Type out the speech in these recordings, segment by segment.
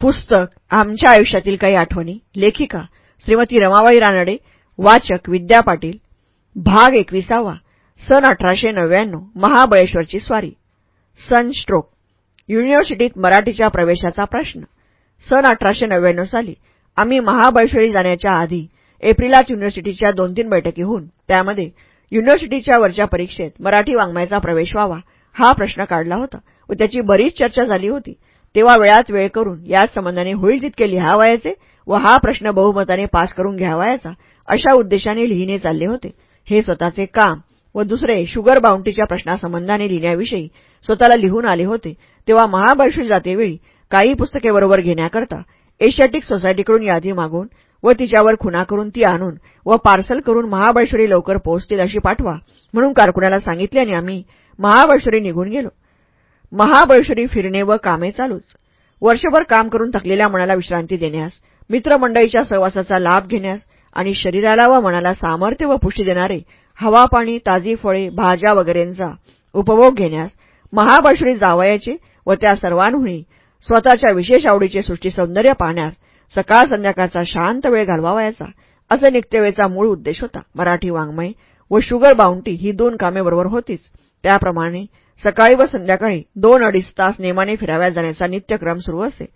पुस्तक आमच्या आयुष्यातील काही आठवणी लेखिका श्रीमती रमाबाई रानडे वाचक विद्या पाटील भाग एकविसावा सन अठराशे नव्याण्णव महाबळेश्वरची स्वारी. सन स्ट्रोक युनिव्हर्सिटीत मराठीच्या प्रवेशाचा प्रश्न. सन अठराशे नव्याण्णव साली आम्ही महाबळेश्वरी जाण्याच्या आधी एप्रिलात युनिव्हर्सिटीच्या दोन तीन बैठकी होऊन त्यामध्ये युनिव्हर्सिटीच्या वरच्या परीक्षेत मराठी वाङ्मयाचा प्रवेश व्हावा हा प्रश्न काढला होता. व त्याची बरीच चर्चा झाली होती. तेव्हा वेळात वेळ करून याच संबंधाने होईल तितके लिहावायचे व हा प्रश्न बहुमताने पास करून घ्यावायचा अशा उद्देशाने लिहिणे चालले होते. हे स्वतःचे काम व दुसरे शुगर बाउंटीच्या प्रश्नासंबंधाने लिहिण्याविषयी स्वतःला लिहून आले होते. तेव्हा महाबळेश्वर जातेवेळी काही पुस्तके बरोबर घेण्याकरता एशियाटिक सोसायटीकडून यादी मागून व तिच्यावर खुना करून ती आणून व पार्सल करून महाबळेश्वरी लवकर पोहोचतील अशी पाठवा म्हणून कारकुनाला सांगितल्याने आम्ही महाबळेश्वरी निघून गेलो. महाबळेश्वरी फिरणे व कामे चालूच. वर्षभर काम करून थकलेल्या मनाला विश्रांती देण्यास मित्रमंडळीच्या सहवासाचा लाभ घेण्यास आणि शरीराला व मनाला सामर्थ्य व पुष्टी देणारे हवा पाणी ताजी फळे भाज्या वगैरेंचा उपभोग घेण्यास महाबळेश्वरी जावयाचे व त्या सर्वांहुनी स्वतःच्या विशेष आवडीचे सृष्टी सौंदर्य पाहण्यास सकाळ संध्याकाळचा शांत वेळ घालवावयाचा असे निघतेवेचा मूळ उद्देश होता. मराठी वाङ्मय व शुगर बाउंटी ही दोन कामे बरोबर होतीच. त्याप्रमाणे सकाळी व संध्याकाळी दोन अडीच तास नेमाने फिराव्या जाण्याचा नित्यक्रम सुरू असे.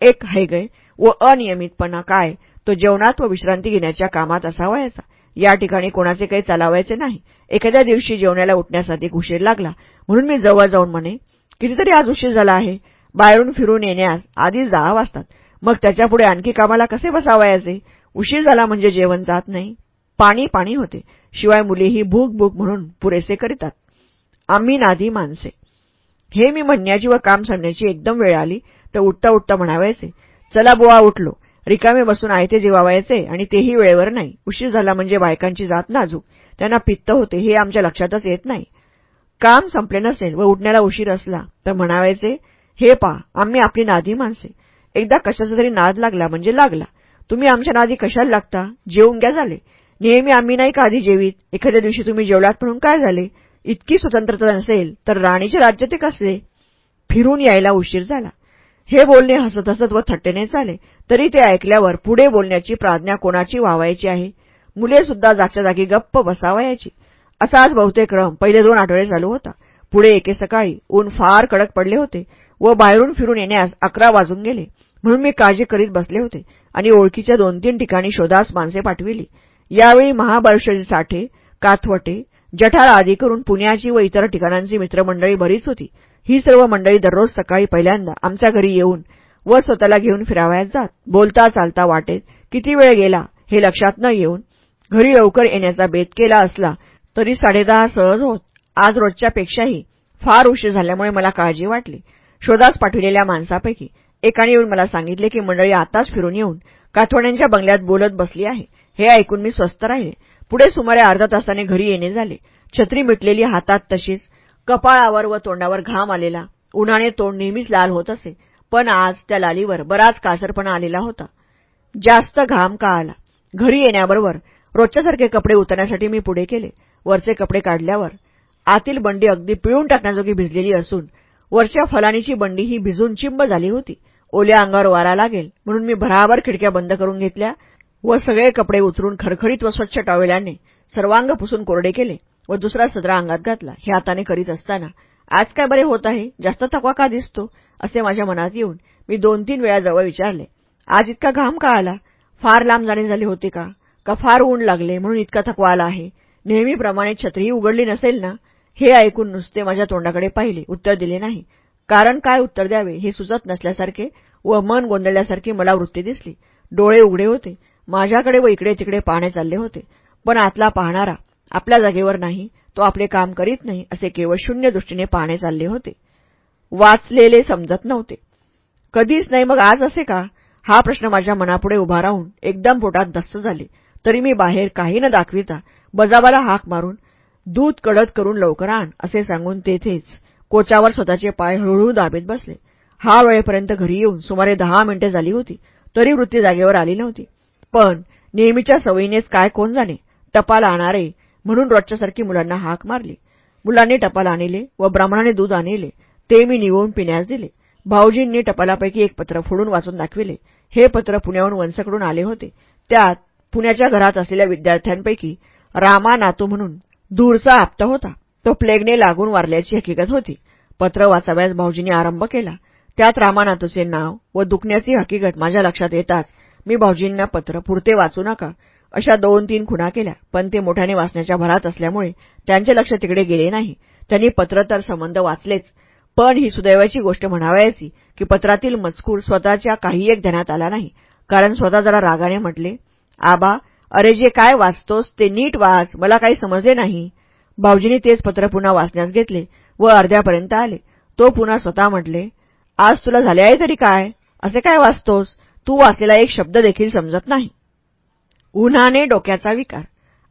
एक हैगय व अनियमितपणा काय? तो जेवणात व विश्रांती घेण्याच्या कामात असावायचा. या ठिकाणी कोणाचे काही चालावायचे नाही. एखाद्या दिवशी जेवण्याला उठण्यास अधिक उशीर लागला. म्हणून मी जवळ जाऊन म्हणे कितीतरी आज उशीर झाला आहे. बाहेरून फिरून येण्यास आधी दहा वाजतात. मग त्याच्यापुढे आणखी कामाला कसे बसावायचे? उशीर झाला म्हणजे जेवण जात नाही. पाणी पाणी होते. शिवाय मुलीही भूक भूक म्हणून पुरेसे करीतात. आम्ही नादी माणसे. हे मी म्हणण्याची व काम सांगण्याची एकदम वेळ आली तर उठता उठता म्हणावायचे चला बुवा उठलो. रिकामे बसून आयते जेवावायचे आणि तेही वेळेवर नाही. उशीर झाला म्हणजे बायकांची जात नाजूक. त्यांना पित्त होते हे आमच्या लक्षातच येत नाही. काम संपले नसेल व उठण्याला उशीर असला तर म्हणावायचे हे पा आम्ही आपली नादी माणसे. एकदा कशाचा तरी नाद लागला म्हणजे लागला. तुम्ही आमच्या नादी कशाला लागता? जेवून घ्या झाले. नेहमी आम्ही नाही का आधी जेवीत? एखाद्या दिवशी तुम्ही जेवलात म्हणून काय झाले? इतकी स्वतंत्रता नसेल तर राणीचे राज्य ते कसले? फिरून यायला उशीर झाला. हे बोलणे हसत हसत व थट्टेने चाले. तरी ते ऐकल्यावर पुढे बोलण्याची प्राज्ञा कोणाची व्हावायची आहे? मुले सुद्धा जागच्या जागी गप्प बसावायची. असाच बहुतेक क्रम पहिले दोन आठवडे चालू होता. पुढे एके सकाळी ऊन फार कडक पडले होते व बाहेरून फिरून येण्यास अकरा वाजून गेले. म्हणून मी काळजी करीत बसले होते आणि ओळखीच्या दोन तीन ठिकाणी शोधास माणसे पाठविली. यावेळी महाबळेश्वरी साठे काथवटे जठार आदी करून पुण्याची व इतर ठिकाणांची मित्रमंडळी बरीच होती. ही सर्व मंडळी दररोज सकाळी पहिल्यांदा आमच्या घरी येऊन व स्वतःला घेऊन फिरावयात जात. बोलता चालता वाटेत किती वेळ गेला हे लक्षात न येऊन घरी लवकर येण्याचा बेत केला असला तरी साडेदहा सहज होत. आज रोजच्यापेक्षाही फार उशीर झाल्यामुळे मला काळजी वाटली. शोधास पाठविलेल्या माणसापैकी एकाने येऊन मला सांगितले की मंडळी आताच फिरून येऊन काठवड्यांच्या बंगल्यात बोलत बसली आहे. हे ऐकून मी स्वस्थ राहिले. पुढे सुमारे अर्धा तासाने घरी येणे झाले. छत्री मिटलेली हातात तशीच कपाळावर व तोंडावर घाम आलेला. उन्हाने तोंड नेहमीच लाल होत असे पण आज त्या लालीवर बराच कासरपणा आलेला होता. जास्त घाम का आला? घरी येण्याबरोबर रोजच्यासारखे कपडे उतरण्यासाठी मी पुढे केले. वरचे कपडे काढल्यावर आतील बंडी अगदी पिळून टाकण्याजोगी भिजलेली असून वरच्या फलानीची बंडी ही भिजून चिंब झाली होती. ओल्या अंगावर वारा लागेल म्हणून मी भराभर खिडक्या बंद करून घेतल्या. व सगळे कपडे उतरून खरखरीत व स्वच्छ टॉवेलाने सर्वांग पुसून कोरडे केले व दुसरा सदरा अंगात घातला. हे हाताने करीत असताना आज काय बरे होत आहे? जास्त थकवा का दिसतो? असे माझ्या मनात येऊन मी दोन तीन वेळा जवळ विचारले आज इतका घाम का आला? फार लांब जाणे झाले होते का? का फार ऊन लागले म्हणून इतका थकवा आला आहे? नेहमीप्रमाणे छत्रीही उघडली नसेल ना? हे ऐकून नुसते माझ्या तोंडाकडे पाहिले उत्तर दिले नाही. कारण काय उत्तर द्यावे हे सुचत नसल्यासारखे व मन गोंधळल्यासारखी मला वृत्ती दिसली. डोळे उघडे होते. माझ्याकडे व इकडे तिकडे पाहणे चालले होते. पण आतला पाहणारा आपल्या जागेवर नाही तो आपले काम करीत नाही असे केवळ शून्य दृष्टीने पाहणे चालले होते. वाचलेले समजत नव्हते. कधीच नाही मग आज असे का? हा प्रश्न माझ्या मनापुढे उभा राहून एकदम पोटात दस्त झाले. तरी मी बाहेर काही न दाखविता बजाबाला हाक मारून दूध कडत करून लवकर आण असे सांगून तेथेच कोचावर स्वतःचे पाय हळूहळू दाबीत बसले. हा वेळेपर्यंत घरी येऊन सुमारे दहा मिनिटे झाली होती. तरी वृत्ती जागेवर आली नव्हती. पण नेहमीच्या सवयीनेच काय कोण जाणे? टपाल आणणारे म्हणून रोजच्यासारखी मुलांना हाक मारली. मुलांनी टपाल आणले व ब्राह्मणाने दूध आणले. ते मी निवून पिण्यास दिले. भाऊजींनी टपालापैकी एक पत्र फोडून वाचून दाखविले. हे पत्र पुण्याहून वंसकडून आले होते. त्यात पुण्याच्या घरात असलेल्या विद्यार्थ्यांपैकी रामा नातू म्हणून दूरचा आप्त होता. तो प्लेगने लागून वारल्याची हकीकत होती. पत्र वाचाव्यास भाऊजींनी आरंभ केला. त्यात रामानाथूचे नाव व दुखण्याची हकीकत माझ्या लक्षात येताच मी भाऊजींना पत्र पुरते वाचू नका. अशा दोन तीन खुणा केल्या पण ते मोठ्याने वाचण्याच्या भरात असल्यामुळे त्यांचे लक्ष तिकडे गेले नाही. त्यांनी पत्र तर संबंध वाचलेच पण ही सुदैवाची गोष्ट म्हणावायची की पत्रातील मजकूर स्वतःच्या काही एक ध्यानात आला नाही. कारण स्वतः जरा रागाने म्हटले आबा अरे जे काय वाचतोस ते नीट वाच मला काही समजले नाही. भाऊजींनी तेच पत्र पुन्हा वाचण्यास घेतले व अर्ध्यापर्यंत आले. तो पुन्हा स्वतः म्हटले आज तुला झाले आहे तरी काय? असे काय वाचतोस? तू वाचलेला एक शब्द देखील समजत नाही. उन्हाने डोक्याचा विकार.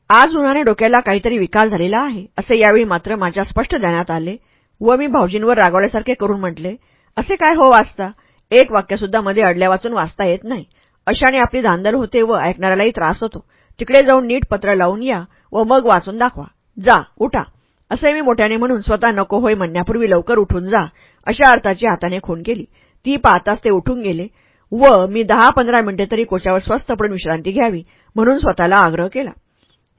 आज उन्हाने डोक्याला काहीतरी विकार झालेला आहे असे यावेळी मात्र माझ्या स्पष्ट ध्यानात आले व मी भाऊजींवर रागवल्यासारखे करून म्हटले असे काय हो वाचता? एक वाक्यसुद्धा मध्ये अडल्या वाचून वाचता येत नाही. अशाने आपली धांदल होते व ऐकणाऱ्यालाही त्रास होतो. तिकडे जाऊन नीट पत्र लावून या व मग वाचून दाखवा. जा उठा. असे मी मोठ्याने म्हणून स्वतः नको होय म्हणण्यापूर्वी लवकर उठून जा अशा अर्थाची हाताने खून केली. ती पाहताच ते उठून गेले. व मी दहा पंधरा मिनिटे तरी कोचावर स्वस्थ पडून विश्रांती घ्यावी म्हणून स्वतःला आग्रह केला.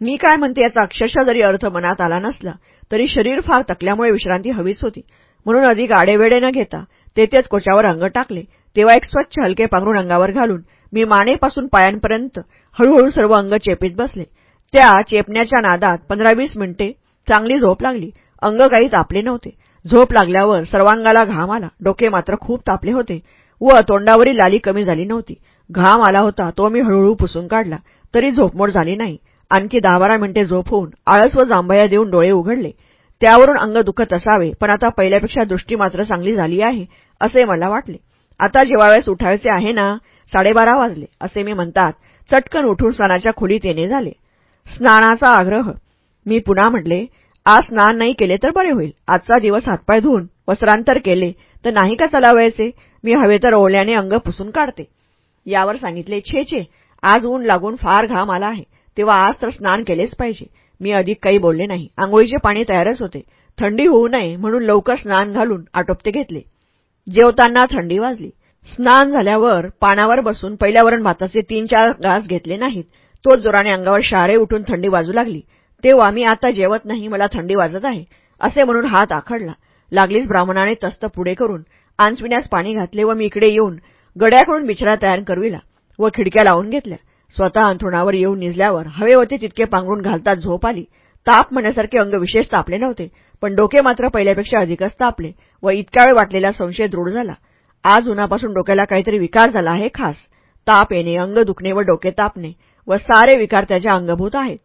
मी काय म्हणते याचा अक्षरशः जरी अर्थ मनात आला नसला तरी शरीर फार तकल्यामुळे विश्रांती हवीच होती. म्हणून अधिक आडेवेडे न घेता तेथेच कोचावर अंग टाकले. तेव्हा एक स्वच्छ हलके पांघरून अंगावर घालून मी मानेपासून पायांपर्यंत हळूहळू सर्व अंग चेपीत बसले. त्या चेपण्याच्या नादात पंधरा वीस मिनिटे चांगली झोप लागली. अंग काही तापले नव्हते. झोप लागल्यावर सर्वांगाला घाम आला. डोके मात्र खूप तापले होते. व तोंडावरील लाली कमी झाली नव्हती. घाम आला होता तो मी हळूहळू पुसून काढला. तरी झोपमोड झाली नाही. आणखी दहा बारा मिनिटे झोप होऊन आळस व जांभया देऊन डोळे उघडले. त्यावरून अंग दुखत असावे पण आता पहिल्यापेक्षा दृष्टी मात्र चांगली झाली आहे असे मला वाटले. आता जेवावेळेस उठायचे आहे ना साडेबारा वाजले असे मी म्हणतात. चटकन उठून स्नानाच्या खोलीत येणे झाले. स्नानाचा आग्रह. मी पुन्हा म्हटले आज स्नान नाही केले तर बरे होईल. आजचा दिवस हातपाय धुवून वस्त्रांतर केले तर नाही का चलावायचे? मी हवे तर ओळल्याने अंग पुसून काढते. यावर सांगितले छे छे आज ऊन लागून फार घाम आला आहे. तेव्हा आज तर स्नान केलेच पाहिजे. मी अधिक काही बोलले नाही. आंघोळीचे पाणी तयारच होते. थंडी होऊ नये म्हणून लवकर स्नान घालून आटोपते घेतले. जेवताना थंडी वाजली. स्नान झाल्यावर पानावर बसून पहिल्यावरून भाताचे तीन चार घास घेतले नाहीत. तोच जोराने अंगावर शारे उठून थंडी वाजू लागली. तेव्हा मी आता जेवत नाही मला थंडी वाजत आहे असे म्हणून हात आखडला. लागलीच ब्राह्मणाने तस्त पुढे करून आंचविण्यास पाणी घातले व मी इकडे येऊन गड्याकडून बिछडा तयार करविला व खिडक्या लावून घेतल्या. स्वतः अंथरुणावर येऊन निजल्यावर हवे होते तितके पांघरून घालतात झोप आली. ताप म्हणण्यासारखे अंग विशेष तापले नव्हते पण डोके मात्र पहिल्यापेक्षा अधिकच तापले व इतका वेळ वाटलेला संशय दृढ झाला. आज उन्हापासून डोक्याला काहीतरी विकार झाला आहे खास. ताप येणे अंग दुखणे व डोके तापणे व सारे विकार त्याच्या अंगभूत आहेत.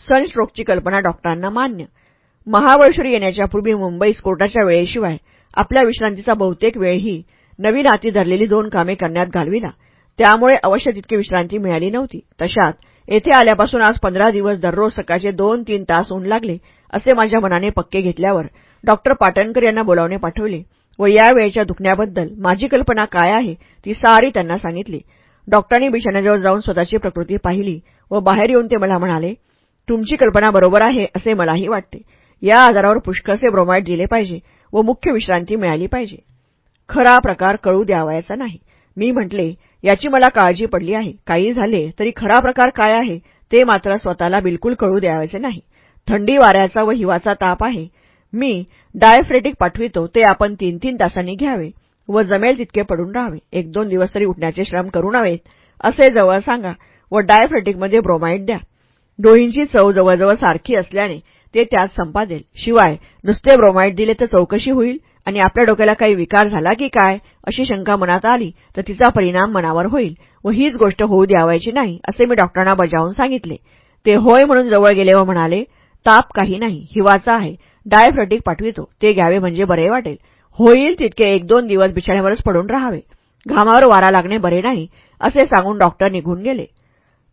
सनस्ट्रोकची कल्पना डॉक्टरांना मान्य. महाबळेश्वर येण्याच्या पूर्वी मुंबई कोर्टाच्या वेळेशिवाय आपल्या विश्रांतीचा बहुतेक वेळही नवीन हाती धरलेली दोन कामे करण्यात घालविला. त्यामुळे अवश्य तितकी विश्रांती मिळाली नव्हती. तशात येथे आल्यापासून आज पंधरा दिवस दररोज सकाळचे दोन तीन तास ऊन लागले असे माझ्या मनाने पक्के घेतल्यावर डॉक्टर पाटणकर यांना बोलावणे पाठवले व या वेळेच्या दुखण्याबद्दल माझी कल्पना काय आहे ती सारी त्यांना सांगितली. डॉक्टरांनी बिछाण्याजवळ जाऊन स्वतःची प्रकृती पाहिली व बाहेर येऊन ते मला म्हणाले तुमची कल्पना बरोबर आहे असे मलाही वाटते. या आजारावर पुष्कळसे ब्रोमाइड दिले पाहिजे व मुख्य विश्रांती मिळाली पाहिजे. खरा प्रकार कळू द्यावायचा नाही. मी म्हटले याची मला काळजी पडली आहे. काही झाले तरी खरा प्रकार काय आहे ते मात्र स्वतःला बिलकुल कळू द्यावायचे नाही. थंडी वाऱ्याचा व हिवाचा ताप आहे. मी डायफ्रेटिक पाठवितो ते आपण तीन तीन तासांनी घ्यावे व जमेल तितके पडून राहावे. एक दोन दिवस तरी उठण्याचे श्रम करू नव्हेत असे जवळ सांगा व डायफ्रेटिकमध्ये ब्रोमाइड द्या. डोहींची चव जवळजवळ सारखी असल्याने ते त्यात संपादेल. शिवाय नुसते ब्रोमाईट दिले तर चौकशी होईल आणि आपल्या डोक्याला काही विकार झाला की काय अशी शंका मनात आली तर तिचा परिणाम मनावर होईल व हीच गोष्ट होऊ द्यावायची नाही असे मी डॉक्टरांना बजावून सांगितले. ते होय म्हणून जवळ गेले व म्हणाले ताप काही नाही हिवाचा आहे. डायफ्रेटिक पाठवितो. ते घ्यावे म्हणजे बरे वाटेल. होईल तितके एक दोन दिवस बिछाण्यावरच पडून राहावे. घामावर वारा लागणे बरे नाही असे सांगून डॉक्टर निघून गेले.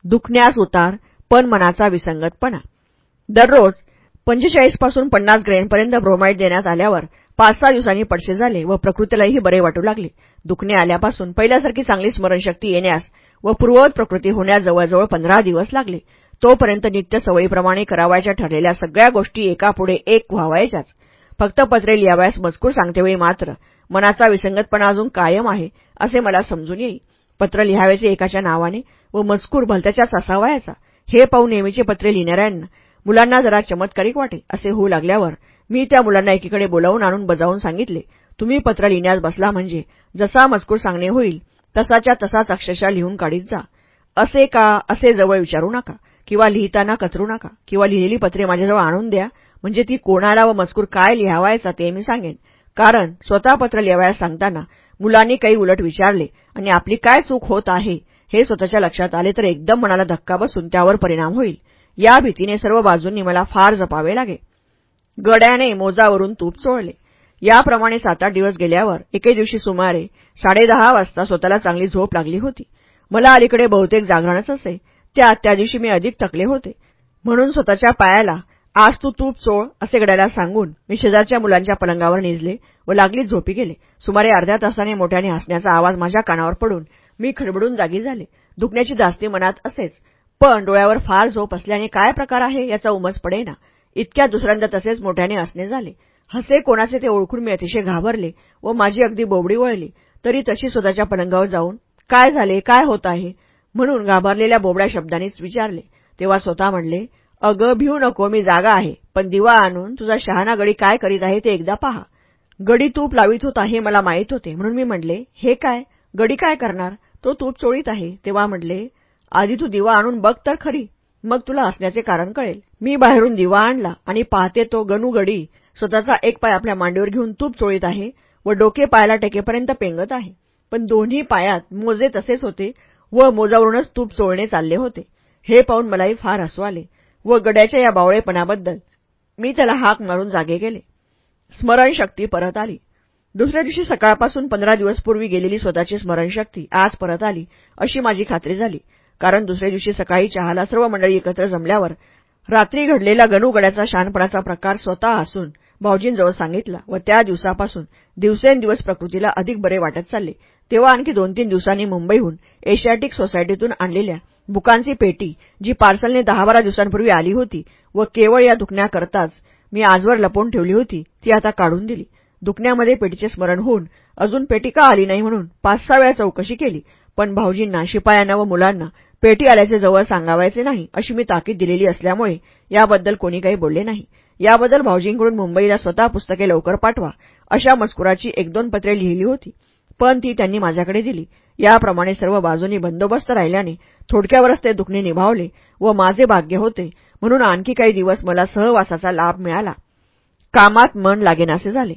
दुखण्यास उतार पण मनाचा विसंगतपणा. दररोज पंचेचाळीसपासून पन्नास ग्रेनपर्यंत ब्रोमाईड देण्यात आल्यावर पाच सहा दिवसांनी पडसे झाले व प्रकृतीलाही बरे वाटू लागले. दुखणे आल्यापासून पहिल्यासारखी चांगली स्मरणशक्ती येण्यास व पूर्ववत प्रकृती होण्यास जवळजवळ पंधरा दिवस लागले. तोपर्यंत नित्य सवयीप्रमाणे करावायच्या ठरलेल्या सगळ्या गोष्टी एकापुढे एक व्हावायच्याच. फक्त पत्रे लिहावयास मजकूर सांगतेवेळी मात्र मनाचा विसंगतपणा अजून कायम आहे असे मला समजून येई पत्र लिहावयाचे एकाच्या नावाने व मजकूर भलत्याच्याच असावायचा हे पाहून नेहमीचे पत्रे लिहिणाऱ्यांना मुलांना जरा चमत्कारिक वाटे असे होऊ लागल्यावर मी त्या मुलांना एकीकडे बोलावून आणून बजावून सांगितले तुम्ही पत्र लिहिण्यास बसला म्हणजे जसा मजकूर सांगणे होईल तसाच्या तसाच अक्षरशः लिहून काढीत जा. असे का असे जवळ विचारू नका किंवा लिहिताना कचरू नका किंवा लिहिलेली पत्रे माझ्याजवळ आणून द्या म्हणजे ती कोणाला व मजकूर काय लिहावायचा ते मी सांगेन. कारण स्वतः पत्र लिहावयास सांगताना मुलांनी काही उलट विचारले आणि आपली काय चूक होत आहे हे स्वतःच्या लक्षात आले तर एकदम मनाला धक्का बसून त्यावर परिणाम होईल. या भीतीने सर्व बाजूंनी मला फार जपावे लागे. गड्याने मोजावरून तूप चोळले. याप्रमाणे सात आठ दिवस गेल्यावर एके दिवशी सुमारे साडेदहा वाजता स्वतःला चांगली झोप लागली होती. मला अलीकडे बहुतेक जागरणच असे. त्यात त्या दिवशी मी अधिक थकले होते. म्हणून स्वतःच्या पायाला आज तू तूप चोळ असे गड्याला सांगून मी शेजारच्या मुलांच्या पलंगावर निजले व लागलीच झोपी गेले. सुमारे अर्ध्या तासाने मोठ्याने हसण्याचा आवाज माझ्या कानावर पडून मी खडबडून जागी झाले. दुखण्याची जास्ती मनात असेच. पण डोळ्यावर फार झोप असल्याने काय प्रकार आहे याचा उमस पडेना. इतक्या दुसऱ्यांदा तसेच मोठ्याने असणे झाले. हसे कोणाचे ते ओळखून मी अतिशय घाबरले व माझी अगदी बोबडी वळली. तरी तशी स्वतःच्या पलंगावर जाऊन काय झाले? काय होत आहे? म्हणून घाबरलेल्या बोबड्या शब्दांनीच विचारले. तेव्हा स्वतः म्हणले अगं भिऊ नको मी जागा आहे. पण दिवा आणून तुझा शहाणा गडी काय करीत आहे ते एकदा पहा. गडी तूप लावित होता हे मला माहीत होते. म्हणून मी म्हणले हे काय? गडी काय करणार? तो तूप चोळीत आहे. तेव्हा म्हणले आधी तू दिवा आणून बघ तर खरी. मग तुला असण्याचे कारण कळेल. मी बाहेरून दिवा आणला आणि पाहते तो गणूगडी स्वतःचा एक पाय आपल्या मांडीवर घेऊन तूप चोळीत आहे व डोके पायाला टेकेपर्यंत पेंगत आहे. पण दोन्ही पायात मोजे तसेच होते व मोजावरूनच तूप चोळणे चालले होते. हे पाहून मलाही फार हसू आले व गड्याच्या या बावळेपणाबद्दल मी त्याला हाक मारून जागे गेले. स्मरणशक्ती परत आली. दुसऱ्या दिवशी सकाळपासून पंधरा दिवस पूर्वी गेलेली स्वतःची स्मरणशक्ती आज परत आली अशी माझी खात्री झाली. कारण दुसऱ्या दिवशी सकाळी चहाला सर्व मंडळी एकत्र जमल्यावर रात्री घडलेला गणूगड्याचा शानपणाचा प्रकार स्वतः असून भाऊजींजवळ सांगितला व त्या दिवसापासून दिवसेंदिवस प्रकृतीला अधिक बरे वाटत चालले. तेव्हा आणखी दोन तीन दिवसांनी मुंबईहून एशियाटिक सोसायटीतून आणलेल्या बुकांची पेटी जी पार्सलने दहा बारा दिवसांपूर्वी आली होती व केवळ या दुखण्याकरताच मी आजवर लपवून ठेवली होती ती आता काढून दिली. दुखण्यामध्ये पेटीचे स्मरण होऊन अजून पेटी का आली नाही म्हणून पाच सहा वेळा चौकशी केली. पण भाऊजींना शिपायांना व मुलांना पेटी आल्याचे जवळ सांगावायचे नाही अशी मी ताकीद दिलेली असल्यामुळे याबद्दल कोणी काही बोलले नाही. याबद्दल भाऊजींकडून मुंबईला स्वतः पुस्तके लवकर पाठवा अशा मजकुराची एक दोन पत्रे लिहिली होती. पण ती त्यांनी माझ्याकडे दिली. याप्रमाणे सर्व बाजूनी बंदोबस्त राहिल्याने थोडक्यावरच ते दुखणे निभावले व माझे भाग्य होते. म्हणून आणखी काही दिवस मला सहवासाचा लाभ मिळाला. कामात मन लागेनासे झाले.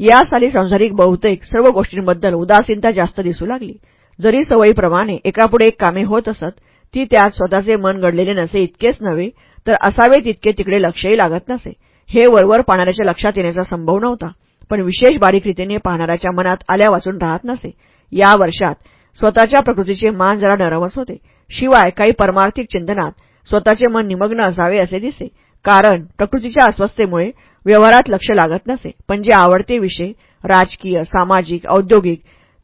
या साली संसारिक बहुतेक सर्व गोष्टींबद्दल उदासीनता जास्त दिसू लागली. जरी सवयीप्रमाणे एकापुढे एक कामे होत असत ती त्यात स्वतःचे मन घडलेले नसे इतकेच नव्हे तर असावे तितके तिकडे लक्षही लागत नसे. हे वरवर पाहणाऱ्याच्या लक्षात येण्याचा संभव नव्हता पण विशेष बारीकरीतीने पाहणाऱ्याच्या मनात आल्या वाचून राहत नसे. या वर्षात स्वतःच्या प्रकृतीचे मान जरा नरमच होते. शिवाय काही परमार्थिक चिंतनात स्वतःचे मन निमग्न असावे असे दिसे कारण प्रकृतीच्या अस्वस्थतेमुळे व्यवहारात लक्ष लागत नसे. पण जे आवडते विषय राजकीय सामाजिक औद्योगिक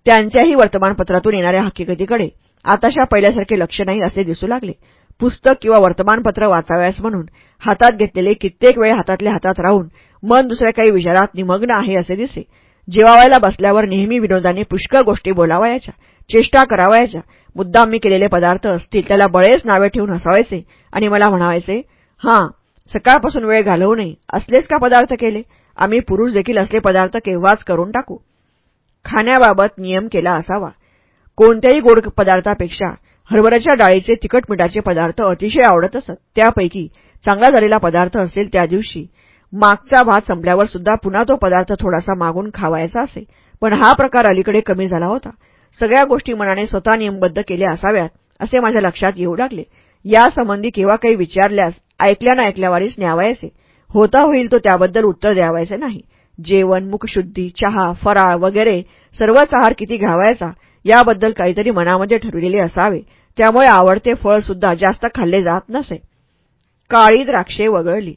त्यांच्याही वर्तमानपत्रातून येणाऱ्या हकीकतीकडे आताशा पहिल्यासारखे लक्ष नाही असे दिसू लागले. पुस्तक किंवा वर्तमानपत्र वाचाव्यास म्हणून हातात घेतलेले कित्येक वेळ हातातल्या हातात राहून मन दुसऱ्या काही विचारात निमग्न आहे असे दिसे. जेवावायला बसल्यावर नेहमी विनोदाने पुष्कळ गोष्टी बोलावायच्या चेष्टा करावायच्या. मुद्दाम मी केलेले पदार्थ असतील त्याला बळेच नावे ठेवून हसावायचे आणि मला म्हणावायचे हां सकाळपासून वेळ घालवू नये. असलेच का पदार्थ केले? आम्ही पुरुष देखील असले पदार्थ केव्हाच करून टाकू? खाण्याबाबत नियम केला असावा. कोणत्याही गोड पदार्थापेक्षा हरभऱ्याच्या डाळीचे तिखट मिठाचे पदार्थ अतिशय आवडत असत. त्यापैकी चांगला झालेला पदार्थ असेल त्या दिवशी. मागचा भात संपल्यावर सुद्धा पुन्हा तो पदार्थ थोडासा मागून खावायचा असे. पण हा प्रकार अलीकडे कमी झाला होता. सगळ्या गोष्टी मनाने स्वतः नियमबद्ध केल्या असाव्यात असे माझ्या लक्षात येऊ लागले. यासंबंधी केव्हा काही विचारल्यास ऐकल्या ना ऐकल्यावारीच न्यावायचे. होता होईल तो त्याबद्दल उत्तर द्यावायचे नाही. जेवण मुखशुद्धी चहा फराळ वगैरे सर्वच आहार किती घ्यावायचा याबद्दल काहीतरी मनामध्ये ठरविलेले असावे. त्यामुळे आवडते फळ सुद्धा जास्त खाल्ले जात नसे. काळी द्राक्षे वगळली.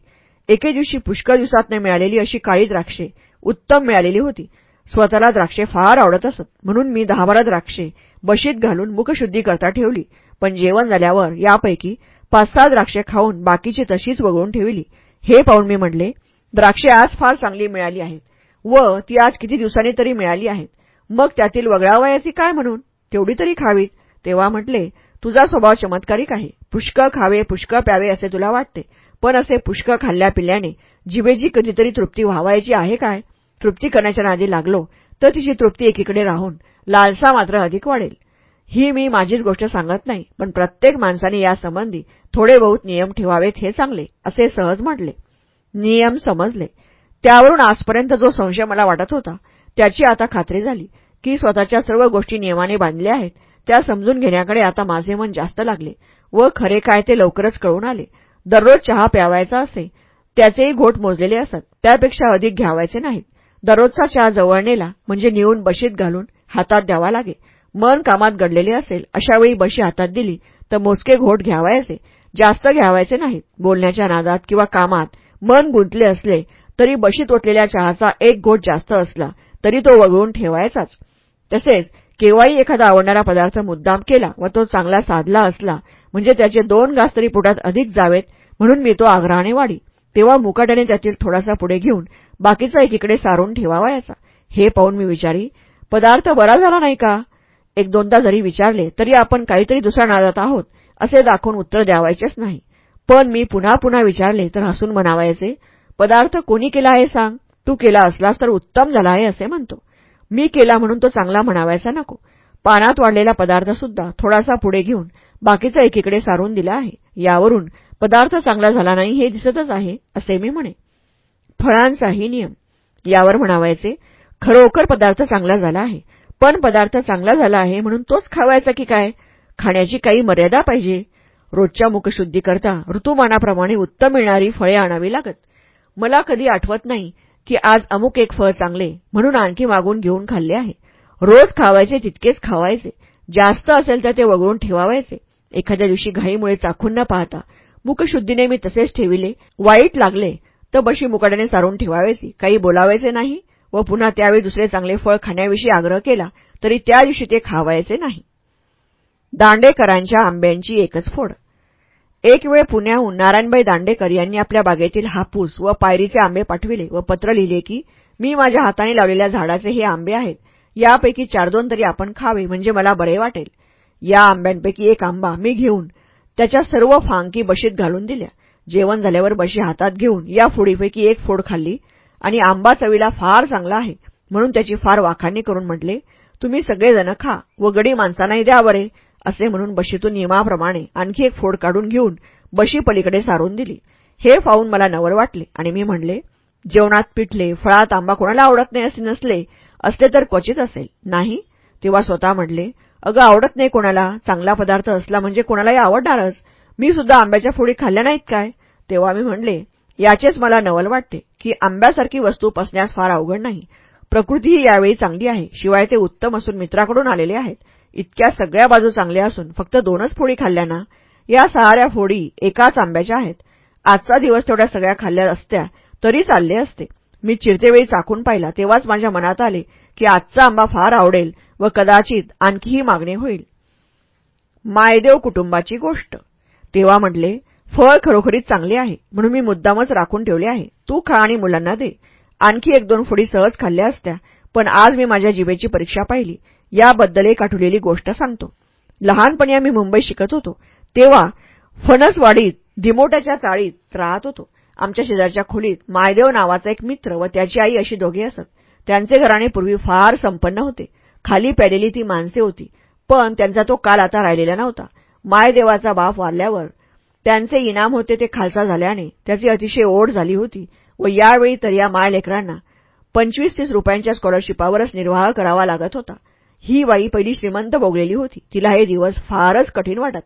एके दिवशी पुष्कळ दिवसात मिळालेली अशी काळी द्राक्षे उत्तम मिळालेली होती. स्वतःला द्राक्षे फार आवडत असत. म्हणून मी दहा बारा द्राक्षे बशीत घालून मुखशुद्धी करता ठेवली. पण जेवण झाल्यावर यापैकी पाच सहा द्राक्षे खाऊन बाकीची तशीच वगळून ठेवली. हे पाहून मी म्हटले द्राक्षे आज फार चांगली मिळाली आहेत. व ती आज किती दिवसांनी तरी मिळाली आहेत. मग त्यातील वगळावयाची काय म्हणून? तेवढी तरी खावीत. तेव्हा म्हटले तुझा स्वभाव चमत्कारिक आहे. पुष्कळ खावे पुष्कळ प्यावे असे तुला वाटते. पण असे पुष्कळ खाल्ल्या पिल्ल्याने जिभेची कधीतरी तृप्ती व्हावायची आहे काय? तृप्ती करण्याच्या नादी लागलो तर तिची तृप्ती एकीकडे राहून लालसा मात्र अधिक वाढेल. ही मी माझीच गोष्ट सांगत नाही पण प्रत्येक माणसाने यासंबंधी थोडे बहुत नियम ठेवावेत हे चांगले असे सहज म्हटले. नियम समजले. त्यावरून आजपर्यंत जो संशय मला वाटत होता त्याची आता खात्री झाली की स्वतःच्या सर्व गोष्टी नियमाने बांधल्या आहेत त्या समजून घेण्याकडे आता माझे मन जास्त लागले व खरे काय ते लवकरच कळून आले. दररोज चहा प्यावायचा असे त्याचेही घोट मोजलेले असत त्यापेक्षा अधिक घ्यावायचे नाहीत. दररोजचा चहा जवळ नेला म्हणजे नेऊन बशीत घालून हातात द्यावा लागे. मन कामात गडलेले असेल अशावेळी बशी हातात दिली तर मोजके घोट घ्यावायचे. जास्त घ्यावायचे नाहीत बोलण्याच्या नादात किंवा कामात. मन गुंतले असले तरी बशीत ओतलेल्या चहाचा एक घोट जास्त असला तरी तो वगळून ठेवायचाच. तसेच केव्हाही एखादा आवडणारा पदार्थ मुद्दाम केला व तो चांगला साधला असला म्हणजे त्याचे दोन घास तरी पोटात अधिक जावेत म्हणून मी तो आग्रहाने वाढी. तेव्हा मुकाट्याने त्यातील थोडासा पुढे घेऊन बाकीचा एकीकडे सारून ठेवावायचा. हे पाहून मी विचारी पदार्थ बरा झाला नाही का? एक दोनदा जरी विचारले तरी आपण काहीतरी दुसरा नादात आहोत असे दाखवून उत्तर द्यावायचेच नाही. पण मी पुन्हा पुन्हा विचारले तर हसून म्हणावायचे पदार्थ कोणी केला आहे सांग? तू केला असलास तर उत्तम झाला आहे असे म्हणतो. मी केला म्हणून तो चांगला म्हणावायचा नको. पानात वाढलेला पदार्थ सुद्धा थोडासा पुढे घेऊन बाकीचा एकीकडे सारून दिला आहे. यावरून पदार्थ चांगला झाला नाही हे दिसतच आहे असे मी म्हणे. फळांचाही नियम. यावर म्हणावायचे खरोखर पदार्थ चांगला झाला आहे. पण पदार्थ चांगला झाला आहे म्हणून तोच खावायचा की काय? खाण्याची काही मर्यादा पाहिजे. रोजच्या मुखशुद्धीकरता ऋतुमानाप्रमाणे उत्तम मिळणारी फळे आणावी लागत. मला कधी आठवत नाही की आज अमुक एक फळ चांगले म्हणून आणखी मागून घेऊन खाल्ले आहे. रोज खावायचे तितकेच खावायचे. जास्त असेल तर ते वगळून ठेवावायचे. एखाद्या दिवशी घाईमुळे चाखून न पाहता मुखशुद्धीने मी तसेच ठेविले. वाईट लागले तर बशी मुकाड्याने सारून ठेवावेची काही बोलावायचे नाही व पुन्हा त्यावेळी दुसरे चांगले फळ खाण्याविषयी आग्रह केला तरी त्या दिवशी ते खावायचे नाही. दांडेकरांच्या आंब्यांची एकच फोड. एक वेळ पुण्याहून नारायणबाई दांडेकर यांनी आपल्या बागेतील हापूस व पायरीचे आंबे पाठविले व पत्र लिहिले की मी माझ्या हाताने लावलेल्या झाडाचे हे आंबे आहेत. यापैकी चार दोन तरी आपण खावे म्हणजे मला बरे वाटेल. या आंब्यांपैकी एक आंबा मी घेऊन त्याच्या सर्व फांकी बशीत घालून दिल्या. जेवण झाल्यावर बशी हातात घेऊन या फोडीपैकी एक फोड खाल्ली. आणि आंबा चवीला फार चांगला आहे. म्हणून त्याची फार वाखाणी करून म्हटले तुम्ही सगळेजण खा व गडी माणसांनाही द्या बरे. असे म्हणून बशीतून नियमाप्रमाणे आणखी एक फोड काढून घेऊन बशी पलीकडे सारून दिली. हे पाहून मला नवल वाटले आणि मी म्हणले जेवणात पिठले फळात आंबा कोणाला आवडत नाही असे नसले असले तर क्वचित असेल. नाही. तेव्हा स्वतः म्हणले अगं आवडत नाही कोणाला चांगला पदार्थ असला म्हणजे कोणालाही आवडणारच. मी सुद्धा आंब्याच्या फोडी खाल्ल्या नाहीत काय? तेव्हा मी म्हणले याचेच मला नवल वाटते की आंब्यासारखी वस्तू पसण्यास फार अवघड नाही. प्रकृतीही यावेळी चांगली आहे शिवाय ते उत्तम असून मित्राकडून आलेले आहेत. इतक्या सगळ्या बाजू चांगल्या असून फक्त दोनच फोडी खाल्ल्याना या सहाऱ्या फोडी एकाच आंब्याच्या आहेत. आजचा दिवस तेवढ्या सगळ्या खाल्ल्या असत्या तरी चालले असते. मी चिरतेवेळी चाकून पाहिला तेव्हाच माझ्या मनात आले की आजचा आंबा फार आवडेल व कदाचित आणखीही मागणी होईल. मायदेव कुटुंबाची गोष्ट. तेव्हा म्हटले फळ खरोखरीच चांगले आहे म्हणून मी मुद्दामच राखून ठेवले आहे. तू खा आणि मुलांना दे. आणखी एक दोन फोडी सहज खाल्ल्या असत्या पण आज मी माझ्या जिभेची परीक्षा पाहिली. याबद्दल एक आठवलेली गोष्ट सांगतो. लहानपणी आम्ही मुंबईत शिकत होतो. तेव्हा फणसवाडीत दिमोट्याच्या चाळीत राहत होतो. आमच्या शेजारच्या खोलीत मायदेव नावाचा एक मित्र व त्याची आई अशी दोघे असत. त्यांचे घराणे पूर्वी फार संपन्न होते. खाली पॅलेली ती माणसे होती. पण त्यांचा तो काल आता राहिलेला नव्हता. मायदेवाचा बाप वारल्यावर त्यांचे इनाम होते ते खालसा झाल्याने त्याची अतिशय ओढ झाली होती व यावेळी तर या माय लेकरांना पंचवीस तीस रुपयांच्या स्कॉलरशिपावरच निर्वाह करावा लागत होता. ही बाई पहिली श्रीमंत बोगलेली होती. तिला हे दिवस फारच कठीण वाटत.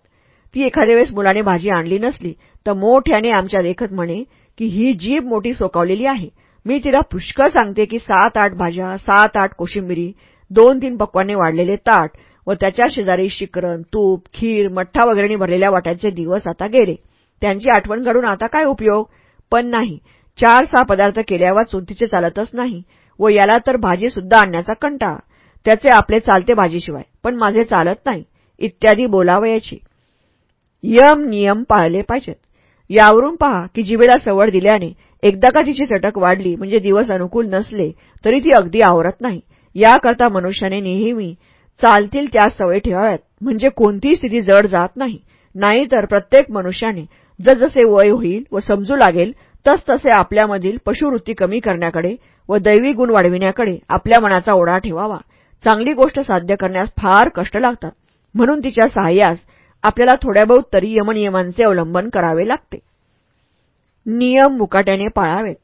ती एखाद्या वेळेस मुलाने भाजी आणली नसली तर मोठ्याने आमच्या लेखत म्हणे की ही जीभ मोठी सोकावलेली आहे. मी तिला पुष्कळ सांगते की सात आठ भाज्या सात आठ कोशिंबिरी दोन तीन पक्वाने वाढलेले ताट व त्याच्या शेजारी शिकरण तूप खीर मठ्ठा वगैरेने भरलेल्या वाट्यांचे दिवस आता गेले. त्यांची आठवण घडून आता काय उपयोग? पण नाही. चार सहा पदार्थ केल्यावर चुंतीचे चालतच नाही व याला तर भाजी सुद्धा आणण्याचा कंटाळा. त्याचे आपले चालते भाजीशिवाय. पण माझे चालत नाही. इत्यादी बोलावयाची. यम नियम पाळले पाहिजेत. यावरून पहा की जिभेला सवड दिल्याने एकदा का तिची चटक वाढली म्हणजे दिवस अनुकूल नसले तरी ती अगदी आवरत नाही. याकरता मनुष्याने नेहमी चालतील त्या सवय ठेवाव्यात. म्हणजे कोणतीही स्थिती जड जात नाही. नाहीतर प्रत्येक मनुष्याने जसजसे वय होईल व समजू लागेल तसतसे आपल्यामधील पशुवृत्ती कमी करण्याकडे व दैवी गुण वाढविण्याकडे आपल्या मनाचा ओढा ठेवावा. चांगली गोष्ट साध्य करण्यास फार कष्ट लागतात. म्हणून तिच्या सहाय्यास आपल्याला थोड्या बहुत तरी यमनियमांचे अवलंबन करावे लागते. नियम मुकाट्याने पाळावेत.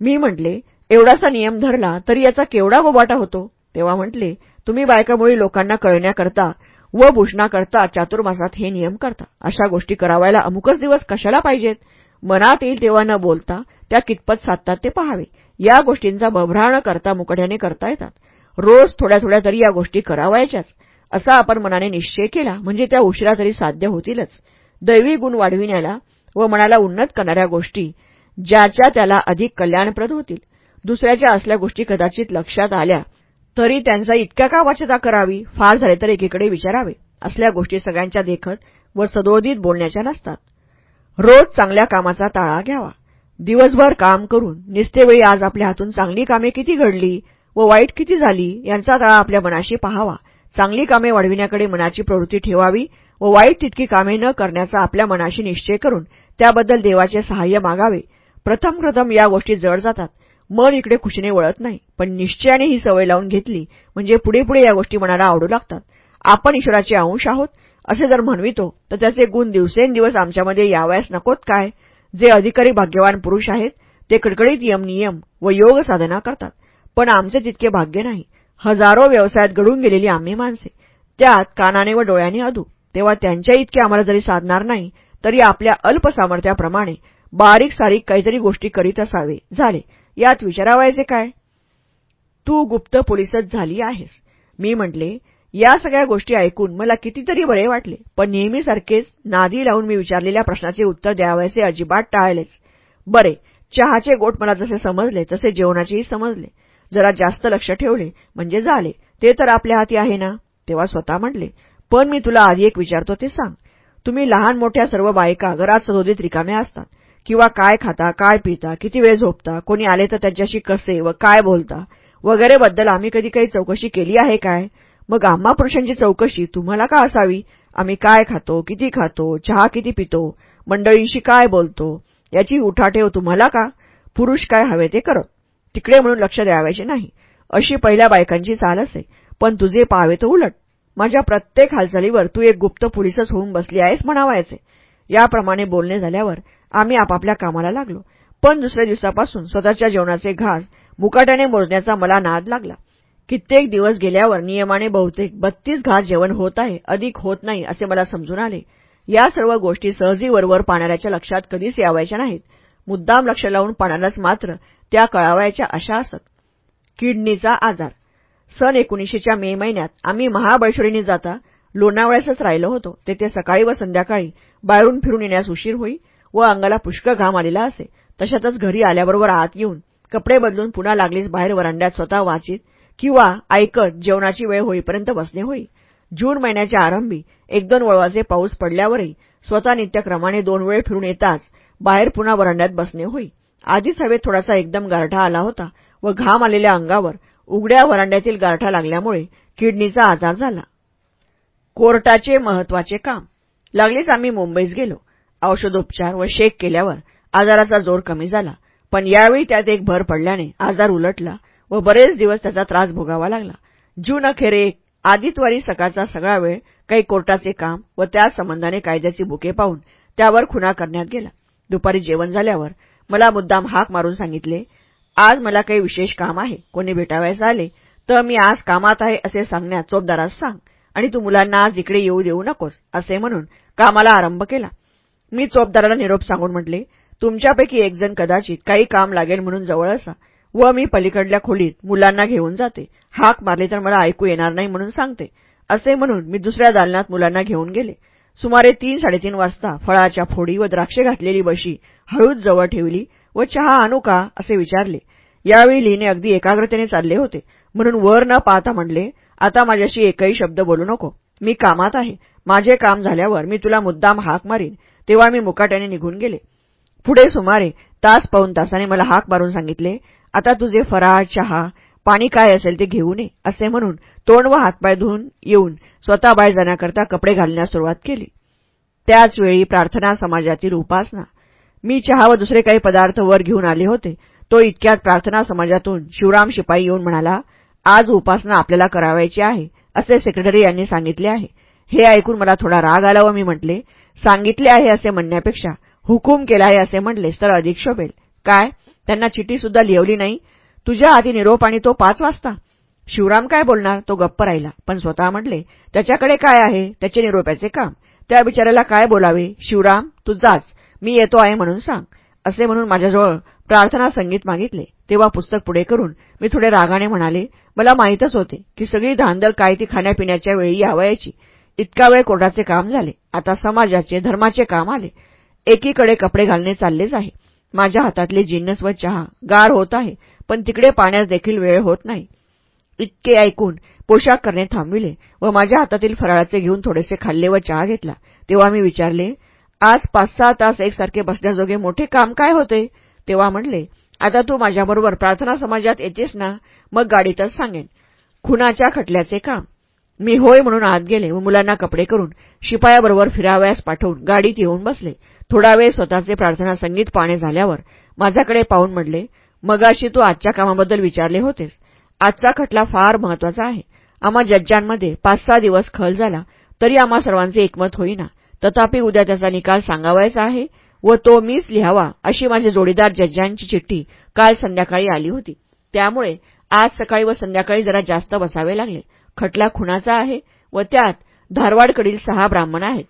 मी म्हटले एवढासा नियम धरला तरी याचा केवढा बोबाटा होतो? तेव्हा म्हटले तुम्ही बायकामुळे लोकांना कळण्याकरता व भूषणाकरता चातुर्मासात हे नियम करता. अशा गोष्टी करावायला अमुकच दिवस कशाला पाहिजेत? मनात येईल तेव्हा न बोलता त्या कितपत साधतात ते पहावे. या गोष्टींचा बभराण करता मुकट्याने करता येतात. रोज थोड्या थोड्या तरी या गोष्टी करावायच्याच. असा आपण मनाने निश्चय केला. म्हणजे त्या उशिरा तरी साध्य होतीलच. दैवी गुण वाढविण्याला व मनाला उन्नत करणाऱ्या गोष्टी ज्याच्या त्याला अधिक कल्याणप्रद होतील. दुसऱ्याच्या असल्या गोष्टी कदाचित लक्षात आल्या तरी त्यांचा इतक्या का वाचता करावी? फार झाले तर एकीकडे विचारावे. असल्या गोष्टी सगळ्यांच्या देखत व सदोदित बोलण्याच्या नसतात. रोज चांगल्या कामाचा ताळा घ्यावा. दिवसभर काम करून निस्तेवेळी आज आपल्या हातून चांगली कामे किती घडली? व वाईट किती झाली यांचा तळा आपल्या मनाशी पहावा. चांगली कामे वाढविण्याकडे मनाची प्रवृत्ती ठेवावी व वाईट तितकी कामे न करण्याचा आपल्या मनाशी निश्चय करून त्याबद्दल देवाचे सहाय्य मागावे. प्रथम प्रथम या गोष्टी जड जातात. मन इकडे खुशीने वळत नाही पण निश्चयाने ही सवय लावून घेतली म्हणजे पुढे पुढे या गोष्टी मनाला आवडू लागतात. आपण ईश्वराचे अंश आहोत असे जर म्हणवितो तर त्याचे गुण दिवसेंदिवस आमच्यामध्ये यावयास नकोत काय? जे अधिकारी भाग्यवान पुरुष आहेत ते कडकडीत यमनियम व योग साधना करतात. पण आमचे तितके भाग्य नाही. हजारो व्यवसायात घडून गेलेली आम्ही माणसे. त्यात कानाने व डोळ्याने अधू. तेव्हा त्यांच्या इतके आम्हाला जरी साधणार नाही तरी आपल्या अल्प सामर्थ्याप्रमाणे बारीक सारीक काहीतरी गोष्टी करीत असावे. झाले. यात विचारावायचे काय? तू गुप्त पोलिसच झाली आहेस. मी म्हटले या सगळ्या गोष्टी ऐकून मला कितीतरी बरे वाटले पण नेहमीसारखेच नादी लावून मी विचारलेल्या प्रश्नाचे उत्तर द्यावयाचे अजिबात टाळलेच. बरे चहाचे गोट मला जसे समजले तसे जेवणाचेही समजले. जरा जास्त लक्ष ठेवले म्हणजे झाले ते तर आपल्या हाती आहे ना? तेव्हा स्वतः म्हटले पण मी तुला आधी एक विचारतो ते सांग. तुम्ही लहान मोठ्या सर्व बायका घरात सदोदित रिकाम्या असतात. किंवा काय खाता काय पिता किती वेळ झोपता कोणी आले तर त्यांच्याशी कसे व काय बोलता? वगैरेबद्दल आम्ही कधी काही चौकशी केली आहे काय? मग आम्हा पुरुषांची चौकशी तुम्हाला का असावी? आम्ही काय खातो किती खातो चहा किती पितो मंडळींशी काय बोलतो? याची उठाठेव तुम्हाला का? पुरुष काय हवे ते करत. तिकडे म्हणून लक्ष द्यावायचे नाही. अशी पहिल्या बायकांची चाल असे. पण तुझे पावे तो उलट. माझ्या प्रत्येक हालचालीवर तू एक गुप्त पोलिसच होऊन बसली आहेस म्हणावायचे. याप्रमाणे बोलणे झाल्यावर आम्ही आपापल्या कामाला लागलो. पण दुसऱ्या दिवसापासून स्वतःच्या जेवणाचे घास मुकाट्याने मोजण्याचा मला नाद लागला. कित्येक दिवस गेल्यावर नियमाने बहुतेक बत्तीस घास जेवण होत आहे अधिक होत नाही असे मला समजून आले. या सर्व गोष्टी सहजी वरवर पाणाऱ्याच्या लक्षात कधीच यावायच्या नाहीत. मुद्दाम लक्ष लावून पाण्यालाच मात्र त्या कळावायच्या अशा असत. किडनीचा आजार. सन एकोणीशेच्या मे महिन्यात आम्ही महाबळेश्वरीने जाता लोणावळ्यासच राहिलो होतो. तेथे सकाळी व संध्याकाळी बाहेरून फिरून येण्यास उशीर होई व अंगाला पुष्कळ घाम आलेला असे. तशातच घरी आल्याबरोबर आत येऊन कपडे बदलून पुन्हा लागलीच बाहेर वरांड्यात स्वतः वाचित किंवा ऐकत जेवणाची वेळ होईपर्यंत बसणे होई. जून महिन्याच्या आरंभी एक दोन वळवाचे पाऊस पडल्यावरही स्वतः नित्यक्रमाने दोन वेळ फिरून येताच बाहेर पुन्हा वरांड्यात बसणे होई. आधीच हवेत थोडासा एकदम गारठा आला होता व घाम आलेल्या अंगावर उघड्या वरांड्यातील गारठा लागल्यामुळे किडनीचा आजार झाला. कोर्टाचे महत्त्वाचे काम. लागलीच आम्ही मुंबईस गेलो. औषधोपचार व शेक केल्यावर आजाराचा जोर कमी झाला. पण यावेळी त्यात एक भर पडल्याने आजार उलटला व बरेच दिवस त्याचा त्रास भोगावा लागला. जून अखेरे आदितवारी सकाळचा सगळा वेळ काही कोर्टाचे काम व त्या संबंधाने कायद्याची बुके पाहून त्यावर खुना करण्यात गेला. दुपारी जेवण झाल्यावर मला मुद्दाम हाक मारून सांगितले आज मला काही विशेष काम आहे कोणी भेटावयास आले तर मी आज कामात आहे असे सांगण्यात चोपदारास सांग आणि तू मुलांना आज इकडे येऊ देऊ नकोस असे म्हणून कामाला आरंभ केला. मी चोपदाराला निरोप सांगून म्हटले तुमच्यापैकी एकजण कदाचित काही काम लागेल म्हणून जवळ असा व मी पलीकडल्या खोलीत मुलांना घेऊन जाते. हाक मारली तर मला ऐकू येणार नाही म्हणून सांगते असे म्हणून मी दुसऱ्या दालनात मुलांना घेऊन गेले. सुमारे तीन साडेतीन वाजता फळाच्या फोडी व द्राक्षे घातलेली बशी हळूच जवळ ठेवली व चहा आणू का असे विचारले. यावेळी लिहिणे अगदी एकाग्रतेने चालले होते. म्हणून वर न पाहता म्हणले आता माझ्याशी एकही शब्द बोलू नको. मी कामात आहे. माझे काम झाल्यावर मी तुला मुद्दाम हाक मारीन. तेव्हा मी मुकाट्याने निघून गेले. पुढे सुमारे तास पाऊन तासाने मला हाक मारून सांगितले आता तुझे फराळ चहा पाणी काय असेल ते घेऊन ये असे म्हणून तोंड व हातपाय धुवून येऊन स्वतः बाहेर जाण्याकरता कपडे घालण्यास सुरुवात केली. त्याचवेळी प्रार्थना समाजातील उपासना मी चहा व दुसरे काही पदार्थ वर घेऊन आले होते. तो इतक्यात प्रार्थना समाजातून शिवराम शिपाई येऊन म्हणाला आज उपासना आपल्याला करावायची आहे असे सेक्रेटरी यांनी सांगितले आहे. हे ऐकून मला थोडा राग आला व मी म्हटले सांगितले आहे असे म्हणण्यापेक्षा हुकूम केला आहे असे म्हटलेस तर अधिक शोभेल. काय? त्यांना चिठ्ठीसुद्धा लिहवली नाही? तुझ्या आधी निरोप आणि तो पाच वाजता. शिवराम काय बोलणार? तो गप्प राहिला. पण स्वतः म्हटले त्याच्याकडे काय आहे? त्याचे निरोप्याचे काम. त्या बिचाऱ्याला काय बोलावे? शिवराम तू जाच. मी येतो आहे म्हणून सांग. असे म्हणून माझ्याजवळ प्रार्थना संगीत मागितले. तेव्हा पुस्तक पुढे करून मी थोडे रागाने म्हणाले मला माहीतच होते की सगळी धांदल काय ती खाण्यापिण्याच्या वेळी यावयाची. इतका वेळ कोर्टाचे काम झाले. आता समाजाचे धर्माचे काम आले. एकीकडे कपडे घालणे चाललेच आहे. माझ्या हातातले जिन्नस व चहा गार होत आहे. पण तिकडे पाण्यास देखील वेळ होत नाही. इतके ऐकून पोशाख करणे थांबविले व माझ्या हातातील फराळाचे घेऊन थोडेसे खाल्ले व चहा घेतला. तेव्हा मी विचारले आज पाच सहा तास एकसारखे बसण्याजोगे मोठे काम काय होते? तेव्हा म्हणले आता तू माझ्याबरोबर प्रार्थना समाजात येतेस ना मग गाडीतच सांगेन. खुनाच्या खटल्याचे काम. मी होय म्हणून आत गेले व मुलांना कपडे करून शिपायाबरोबर फिरावयास पाठवून गाडीत येऊन बसले. थोडा वेळ स्वतःचे प्रार्थना संगीत पाणे झाल्यावर माझ्याकडे पाहून म्हणले मगाशी तू आजच्या कामाबद्दल विचारले होतेस. आजचा खटला फार महत्त्वाचा आहे. आम्हा जज्जांमध्ये पाच सहा दिवस खल झाला तरी आम्हा सर्वांचे एकमत होईना. तथापि उद्या त्याचा निकाल सांगावायचा आहे व तो मीच लिहावा अशी माझी जोडीदार जज्जांची चिठ्ठी काल संध्याकाळी आली होती. त्यामुळे आज सकाळी व संध्याकाळी जरा जास्त बसावे लागले. खटला खुणाचा आहे व त्यात धारवाडकडील सहा ब्राह्मण आहेत.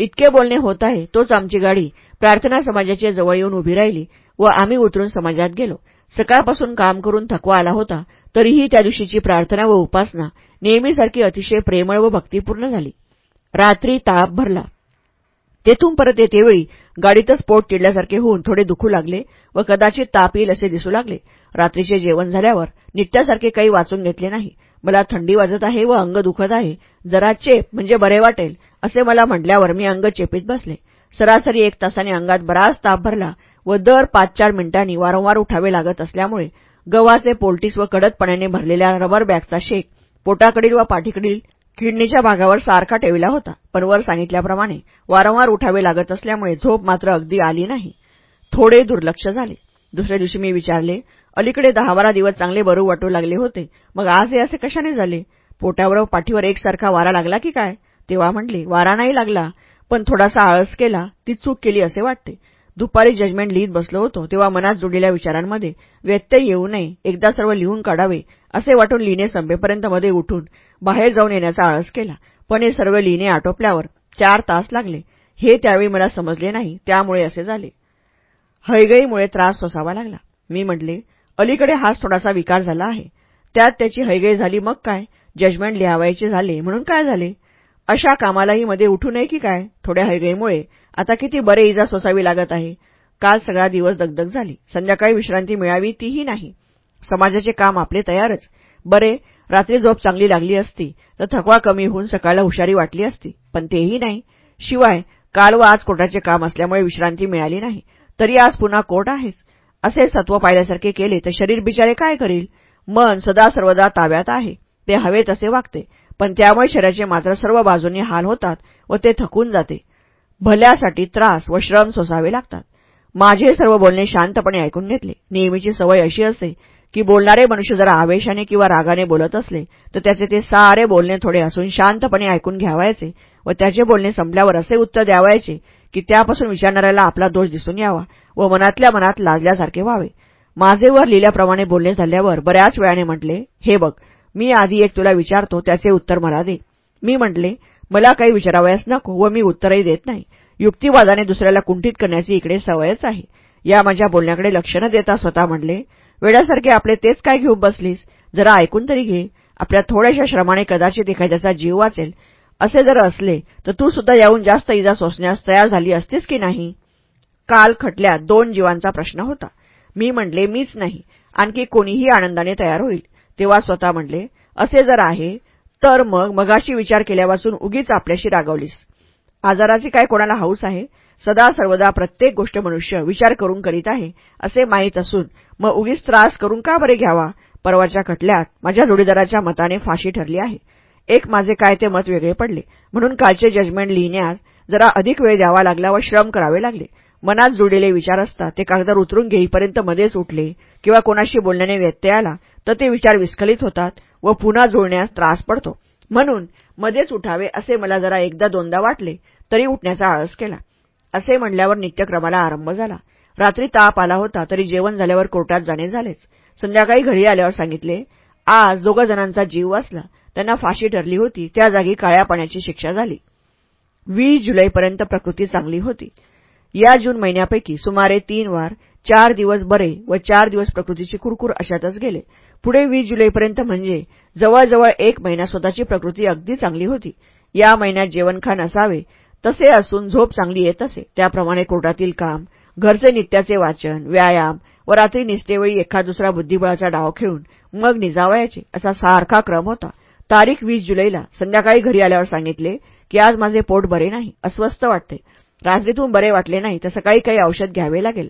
इतके बोलणे होत आहे तोच आमची गाडी प्रार्थना समाजाच्या जवळ येऊन उभी राहिली. व आम्ही उतरून समाजात गेलो. सकाळपासून काम करून थकवा आला होता तरीही त्या दिवशीची प्रार्थना व उपासना नेहमीसारखी अतिशय प्रेमळ व भक्तीपूर्ण झाली. रात्री ताप भरला. तेथून परत येतेवेळी गाडीतच पोट चिडल्यासारखे होऊन थोडे दुखू लागले व कदाचित ताप येईल असे दिसू लागले. रात्रीचे जेवण झाल्यावर नित्यासारखे काही वाचून घेतले नाही. मला थंडी वाजत आहे व अंग दुखत आहे. जरा चेप म्हणजे बरे वाटेल असे मला म्हटल्यावर मी अंग चेपीत बसले. सरासरी एक तासाने अंगात बराच ताप भरला. व दर पाच चार मिनिटांनी वारंवार उठावे लागत असल्यामुळे गव्हाचे पोल्टीस व कडकपणाने भरलेल्या रबर बॅगचा शेक पोटाकडील व पाठीकडील किडनीच्या भागावर सारखा ठेवला होता. पण वर सांगितल्याप्रमाणे वारंवार उठावे लागत असल्यामुळे झोप मात्र अगदी आली नाही. थोडे दुर्लक्ष झाले. दुसऱ्या दिवशी मी विचारले अलीकडे दहा बारा दिवस चांगले बरू वाटू लागले होते. मग आज हे असे कशाने झाले? पोटावर व पाठीवर एकसारखा वारा लागला की काय? तेव्हा म्हटले वारा नाही लागला पण थोडासा आळस केला ती चूक केली असे वाटते. दुपारी जजमेंट लिहित बसलो होतो तेव्हा मनात जुडलेल्या विचारांमध्ये व्यत्यय येऊ नये एकदा सर्व लिहून काढावे असे वाटून लिहिणे संपेपर्यंत मध्ये उठून बाहेर जाऊन येण्याचा आळस केला. पण हे सर्व लिहिणे आटोपल्यावर चार तास लागले. हे त्यावेळी मला समजले नाही त्यामुळे असे झाले. हैगईमुळे त्रास सोसावा लागला. मी म्हटले अलीकडे हाच थोडासा विकार झाला आहे. त्यात त्याची हैगई झाली मग काय? जजमेंट लिहावायचे झाले म्हणून काय झाले? अशा कामालाही मध्ये उठू नये की काय? थोड्या हैगईमुळे आता किती बरे इजा सोसावी लागत आहे. काल सगळा दिवस दगदग झाली. संध्याकाळी विश्रांती मिळावी तीही नाही. समाजाचे काम आपले तयारच. बरे रात्री झोप चांगली लागली असती तर थकवा कमी होऊन सकाळला हुशारी वाटली असती पण तेही नाही. शिवाय काल व आज कोर्टाचे काम असल्यामुळे विश्रांती मिळाली नाही. तरी आज पुन्हा कोर्ट आहेच. असे सत्व पाहिल्यासारखे केले तर शरीर बिचारे काय करील? मन सदा सर्वदा ताब्यात आहे. ते हवे तसे वागते. पण त्यामुळे शरीराचे मात्र सर्व बाजूंनी हाल होतात व ते थकून जाते. भल्यासाठी त्रास व श्रम सोसावे लागतात. माझे सर्व बोलणे शांतपणे ऐकून घेतले. नेहमीची सवय अशी असते की बोलणारे मनुष्य जरा आवेशाने किंवा रागाने बोलत असले तर त्याचे ते सारे बोलणे थोडे असून शांतपणे ऐकून घ्यावायचे व त्याचे बोलणे संपल्यावर असे उत्तर द्यावायचे की त्यापासून विचारणाऱ्याला आपला दोष दिसून यावा व मनातल्या मनात लाजल्यासारखे व्हावे. माझे वर लिहिल्याप्रमाणे बोलणे झाल्यावर बऱ्याच वेळाने म्हटले हे बघ मी आधी एक तुला विचारतो त्याचे उत्तर मला दे. मी म्हटले मला काही विचारावयास नको व मी उत्तरही देत नाही. युक्तिवादाने दुसऱ्याला कुंठित करण्याची इकडे सवयच आहे. या माझ्या बोलण्याकडे लक्ष न देता स्वतः म्हणले वेड्यासारखे आपले तेच काय घेऊन बसलीस? जरा ऐकून तरी घे. आपल्या थोड्याशा श्रमाने कदाचित एखाद्याचा जीव वाचेल. असे जर असले तर तू सुद्धा याहून जास्त इजा सोसण्यास तयार झाली असतीस की नाही? काल खटल्यात दोन जीवांचा प्रश्न होता. मी म्हणले मीच नाही. आणखी कोणीही आनंदाने तयार होईल. तेव्हा स्वतः म्हणले असे जर आहे तर मग मगाशी विचार केल्यापासून उगीच आपल्याशी रागवलीस. आजाराची काय कोणाला हौस आहे? सदा सर्वदा प्रत्येक गोष्ट मनुष्य विचार करून करीत आहे असे माहीत असून मग उगीच त्रास करून का बरे घ्यावा? परवाच्या खटल्यात माझ्या जोडीदाराच्या मताने फाशी ठरली आहे. एक माझे काय ते मत वेगळे पडले. म्हणून कालचे जजमेंट लिहिण्यास जरा अधिक वेळ द्यावा लागला व श्रम करावे लागले. मनात जुळलेले विचार असतात ते कागदार उतरून घेईपर्यंत मध्येच उठले किंवा कोणाशी बोलण्याने व्यत्यय आला तर ते विचार विस्खलित होतात. व पुन्हा जुळण्यास त्रास पडतो. म्हणून मध्येच उठावे असे मला जरा एकदा दोनदा वाटले तरी उठण्याचा आळस केला. असे म्हणल्यावर नित्यक्रमाला आरंभ झाला. रात्री ताप आला होता तरी जेवण झाल्यावर कोर्टात जाणे झालेच. संध्याकाळी घरी आल्यावर सांगितले आज दोघा जणांचा जीव वाचला. त्यांना फाशी ठरली होती. त्या जागी काळ्या पाण्याची शिक्षा झाली. वीस जुलैपर्यंत प्रकृती चांगली होती. या जून महिन्यापैकी सुमारे तीन वार चार दिवस बरे व चार दिवस प्रकृतीची कुरकुर अशातच गेले. पुढे वीस जुलैपर्यंत म्हणजे जवळजवळ एक महिना स्वतःची प्रकृती अगदी चांगली होती. या महिन्यात जेवणखान असावे तसे असून झोप चांगली येत असे. त्याप्रमाणे कोर्टातील काम घरचे नित्याचे वाचन व्यायाम व रात्री निसतेवेळी एखाद दुसरा बुद्धिबळाचा डाव खेळून मग निजावायचे असा सारखा क्रम होता. तारीख वीस जुलैला संध्याकाळी घरी आल्यावर सांगितले की आज माझे पोट बरे नाही अस्वस्थ वाटते. रात्रीतून बरे वाटले नाही तर सकाळी काही औषध घ्यावे लागेल.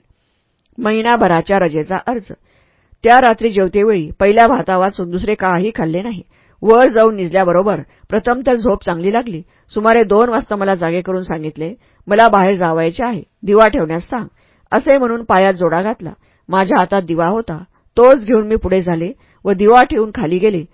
महिनाभराच्या रजेचा अर्ज. त्या रात्री जेवतेवेळी पहिल्या भाता वाचून दुसरे काही खाल्ले नाही. वर जाऊन निजल्याबरोबर प्रथम तर झोप चांगली लागली. सुमारे दोन वाजता मला जागे करून सांगितले मला बाहेर जावायचे आहे. दिवा ठेवण्यास सांग. असे म्हणून पायात जोडा घातला. माझ्या हातात दिवा होता. तोच घेऊन मी पुढे झाले व दिवा ठेवून खाली गेले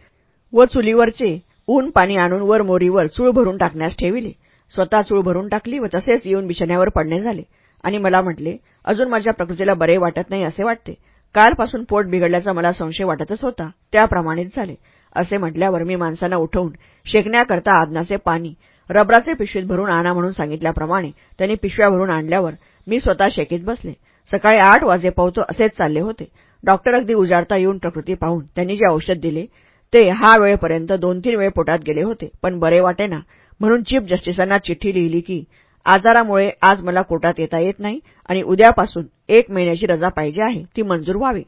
व चुलीवरचे ऊन पाणी आणून वर मोरीवर चूळ भरून टाकण्यास ठेविले. स्वतः चूळ भरून टाकली व तसेच येऊन बिछाण्यावर पडणे झाले. आणि मला म्हटले अजून माझ्या प्रकृतीला बरे वाटत नाही असे वाटते. कालपासून पोट बिघडल्याचा मला संशय वाटतच होता. त्याप्रमाणेच झाले. असे म्हटल्यावर मी माणसांना उठवून शेकण्याकरता आदनाचे पाणी रबराचे पिशवीत भरून आणा म्हणून सांगितल्याप्रमाणे त्यांनी पिशव्या भरून आणल्यावर मी स्वतः शेकीत बसले. सकाळी आठ वाजे पावतो असेच चालले होते. डॉक्टर अगदी उजाडता येऊन प्रकृती पाहून त्यांनी जे औषध दिले ते हा वेळपर्यंत दोन तीन वेळ पोटात गेले होते. पण बरे वाटेना. म्हणून चीफ जस्टिसांना चिठ्ठी लिहिली की आजारामुळे आज मला कोर्टात येता येत नाही आणि उद्यापासून एक महिन्याची रजा पाहिजे आहे ती मंजूर व्हावी.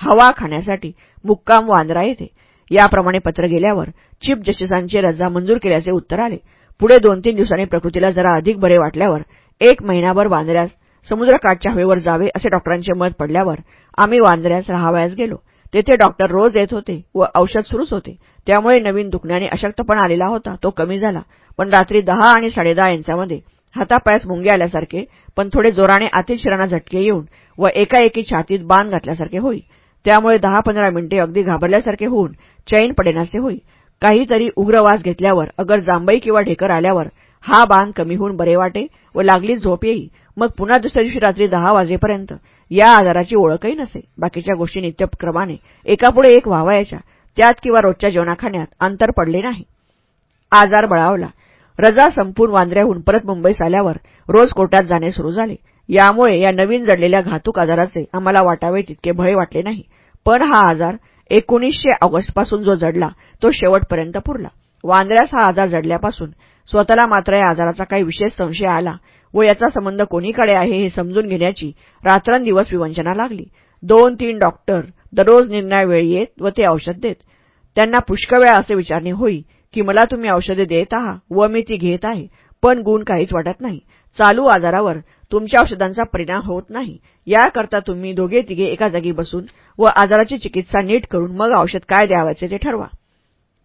हवा खाण्यासाठी मुक्काम वांद्रा येते याप्रमाणे पत्र गेल्यावर चीफ जस्टिसांची रजा मंजूर केल्याचे उत्तर आले. पुढे दोन तीन दिवसांनी प्रकृतीला जरा अधिक बरे वाटल्यावर एक महिनाभर वांद्र्यास समुद्रकाठच्या हवेवर जावे असे डॉक्टरांचे मत पडल्यावर आम्ही वांद्र्यास राहावयास गेलो. तेथे डॉक्टर रोज येत होते व औषध सुरूच होते. त्यामुळे नवीन दुखण्याने अशक्तपणा आलेला होता तो कमी झाला. पण रात्री दहा आणि साडेदहा यांच्यामध्ये हातापायास मुंगे आल्यासारखे पण थोडे जोराने आतील शिरांना झटके येऊन व एकाएकी छातीत बांध घातल्यासारखे होई. त्यामुळे दहा पंधरा मिनिटे अगदी घाबरल्यासारखे होऊन चैन पडेनासे होई. काहीतरी उग्रवास घेतल्यावर अगर जांभई किंवा ढेकर आल्यावर हा बांध कमी होऊन बरे वाटे व लागली झोप येई. मग पुन्हा दुसऱ्या दिवशी रात्री दहा वाजेपर्यंत या आजाराची ओळखही नसे. बाकीच्या गोष्टी नित्यक्रमाने एकापुढे एक व्हावायच्या. त्यात किंवा रोजच्या जेवणाखाण्यात अंतर पडले नाही. आजार बळावला. रजा संपून वांद्र्याहून परत मुंबईस आल्यावर रोज कोर्टात जाणे सुरू झाले. यामुळे या नवीन जडलेल्या घातूक आजाराचे आम्हाला वाटावे तितके भय वाटले नाही. पण हा आजार एकोणीसशे ऑगस्टपासून जो जडला तो शेवटपर्यंत पुरला. वांद्र्यास हा आजार जडल्यापासून स्वतःला मात्र या आजाराचा काही विशेष संशय आला व याचा संबंध कोणीकडे आहे हे समजून घेण्याची रात्रंदिवस विवंचना लागली. दोन तीन डॉक्टर दररोज निर्णय येत व ते औषध देत. त्यांना पुष्कळ वेळा असे विचारणे होई की मला तुम्ही औषधे देत आहात व मी ती घेत आहे पण गुण काहीच वाटत नाही. चालू आजारावर तुमच्या औषधांचा परिणाम होत नाही. याकरता तुम्ही दोघे तिघे एका जागी बसून व आजाराची चिकित्सा नीट करून मग औषध काय द्यावायचे ते ठरवा.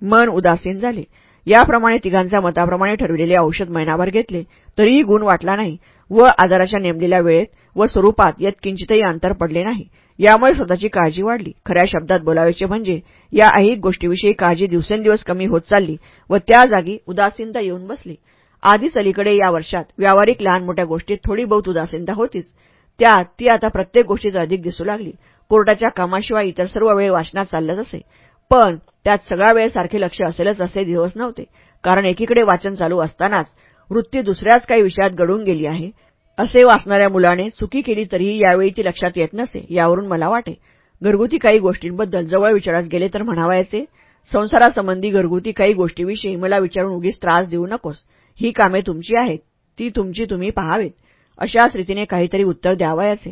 मन उदासीन झाले. याप्रमाणे तिघांच्या मताप्रमाणे ठरविलेले औषध महिनाभर घेतले. तरीही गुण वाटला नाही व आजाराच्या नेमलेल्या वेळेत व स्वरूपात यात किंचितही अंतर पडले नाही. यामुळे स्वतःची काळजी वाढली. खऱ्या शब्दात बोलावायचे म्हणजे या ऐहिक गोष्टीविषयी काळजी दिवसेंदिवस कमी होत चालली व त्या जागी उदासीनता येऊन बसली. आधीच अलीकडे या वर्षात व्यावहारिक लहान मोठ्या गोष्टीत थोडी बहुत उदासीनता होतीच. त्यात ती आता प्रत्येक गोष्टीत अधिक दिसू लागली. कोर्टाच्या कामाशिवाय इतर सर्व वेळ वाचनात चाललंच असे पण त्यात सगळा वेळ सारखे लक्ष असेलच असे दिवस नव्हते. कारण एकीकडे वाचन चालू असतानाच वृत्ती दुसऱ्याच काही विषयात घडून गेली आहे. असे वाचणाऱ्या मुलाने चुकी केली तरीही यावेळी ती लक्षात येत नसे यावरून मला वाटे. घरगुती काही गोष्टींबद्दल जवळ विचारास गेले तर म्हणावायचे संसारासंबंधी घरगुती काही गोष्टीविषयी मला विचारून उगीच त्रास देऊ नकोस. ही कामे तुमची आहेत ती तुमची तुम्ही पहावेत. अशाच रीतीने काहीतरी उत्तर द्यावायचे.